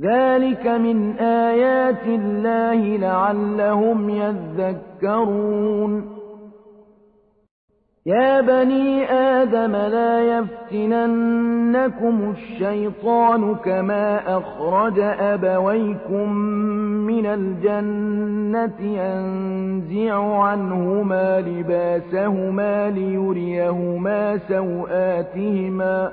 ذلك من آيات الله لعلهم يذكرون يا بني آدم لا يفتننكم الشيطان كما أخرج أبويكم من الجنة ينزع عنهما لباسهما ليريهما سوآتهما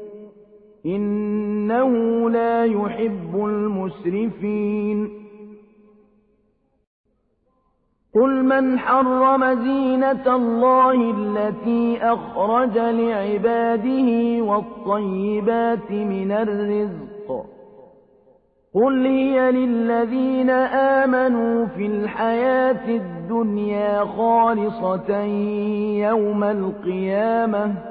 إنه لا يحب المسرفين. قل من حرم زينة الله التي أخرج لعباده والطيبات من الرزق. قل هي للذين آمنوا في الحياة الدنيا خالصة يوم القيامة.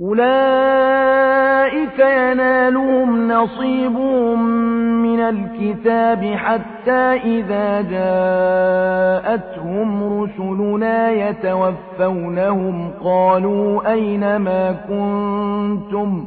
أولئك ينالهم نصيبهم من الكتاب حتى إذا جاءتهم رسلنا يتوفونهم قالوا أين ما كنتم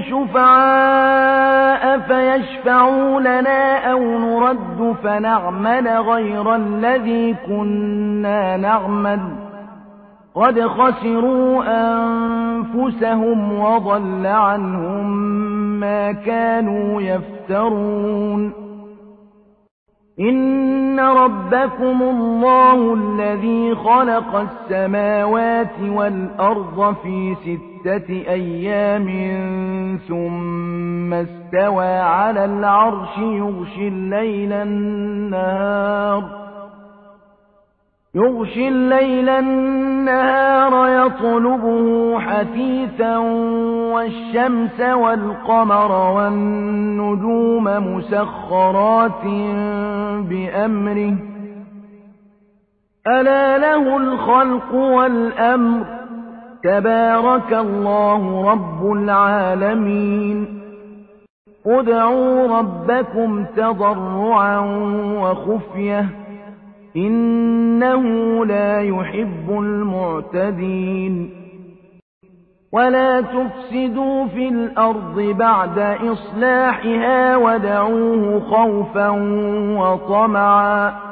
شفعاء فيشفعوا لنا أو نرد فنعمل غير الذي كنا نعمل قد خسروا أنفسهم وضل عنهم ما كانوا يفترون. إن ربكم الله الذي خلق السماوات والأرض في ستة أيام ثم استوى على العرش يغشي الليل النهار يغشي الليل النهار يطلبه حثيثا والشمس والقمر والنجوم مسخرات بأمره ألا له الخلق والأمر تبارك الله رب العالمين. ادعوا ربكم تضرعا وخفية. إنه لا يحب المعتدين. ولا تفسدوا في الأرض بعد إصلاحها ودعوه خوفا وطمعا.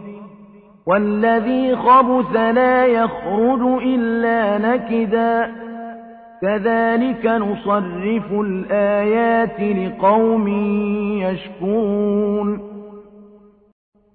والذي خبث لا يخرج إلا نكدا. كذلك نصرف الآيات لقوم يشكرون.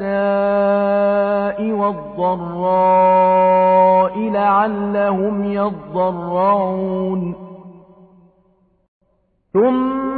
البأساء والضراء لعلهم يضرعون ثم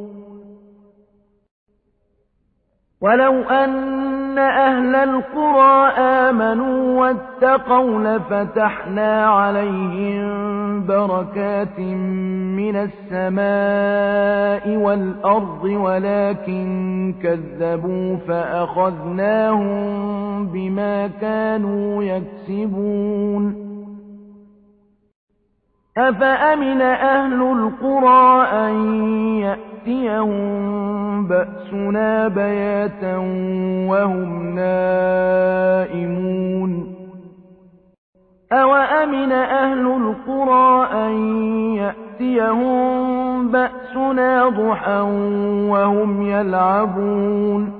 ولو أن أهل القرى آمنوا واتقوا لفتحنا عليهم بركات من السماء والأرض ولكن كذبوا فأخذناهم بما كانوا يكسبون أفأمن أهل القرى أن يأتيهم بأسنا بياتا وهم نائمون. أوأمن أهل القرى أن يأتيهم بأسنا ضحى وهم يلعبون؟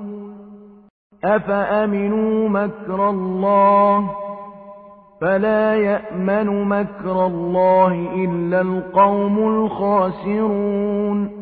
أفأمنوا مكر الله؟ فلا يأمن مكر الله إلا القوم الخاسرون.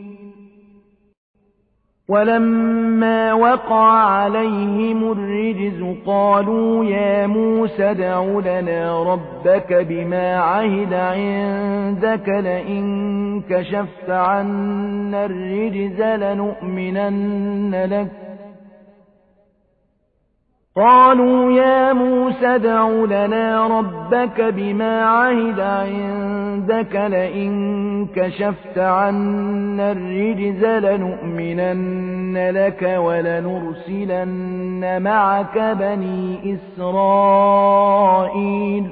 ولما وقع عليهم الرجز قالوا يا موسى ادع لنا ربك بما عهد عندك لئن كشفت عنا الرجز لنؤمنن لك قالوا يا موسى ادع لنا ربك بما عهد عندك لئن كشفت عنا الرجز لنؤمنن لك ولنرسلن معك بني إسرائيل.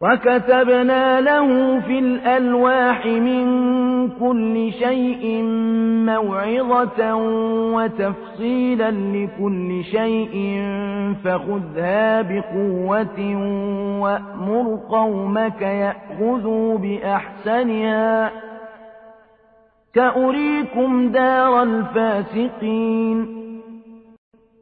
وكتبنا له في الألواح من كل شيء موعظة وتفصيلا لكل شيء فخذها بقوة وأمر قومك يأخذوا بأحسنها سأريكم دار الفاسقين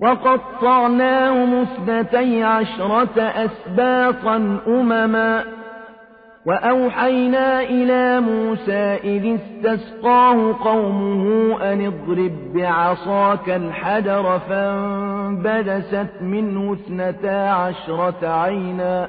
وقطعناهم اثنتي عشرة أسباطا أمما وأوحينا إلى موسى إذ استسقاه قومه أن اضرب بعصاك الحجر فانبدست منه اثنتا عشرة عينا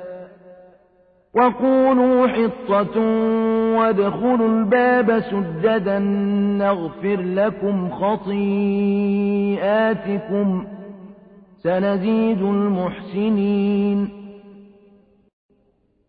وقولوا حطة وادخلوا الباب سجدا نغفر لكم خطيئاتكم سنزيد المحسنين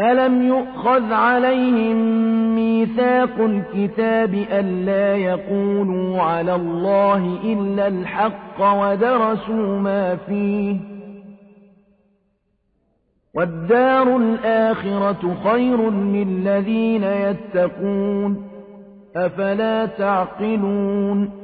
ألم يؤخذ عليهم ميثاق الكتاب ألا يقولوا على الله إلا الحق ودرسوا ما فيه والدار الآخرة خير للذين يتقون أفلا تعقلون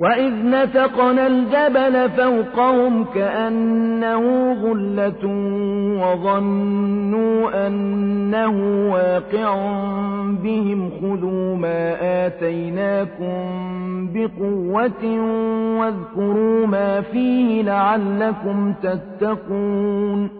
وإذ نتقنا الجبل فوقهم كأنه غلة وظنوا أنه واقع بهم خذوا ما آتيناكم بقوة واذكروا ما فيه لعلكم تتقون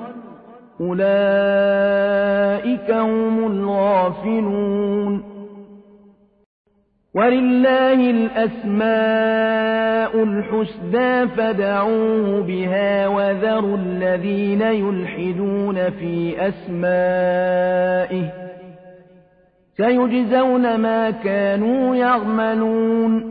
أولئك هم الغافلون ولله الأسماء الحسنى فدعوه بها وذروا الذين يلحدون في أسمائه سيجزون ما كانوا يعملون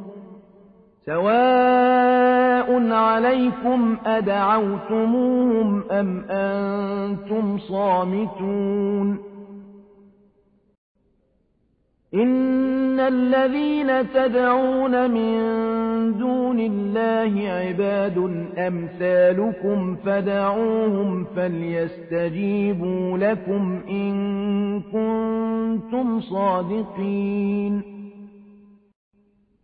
سواء عليكم أدعوتموهم أم أنتم صامتون إن الذين تدعون من دون الله عباد أمثالكم فدعوهم فليستجيبوا لكم إن كنتم صادقين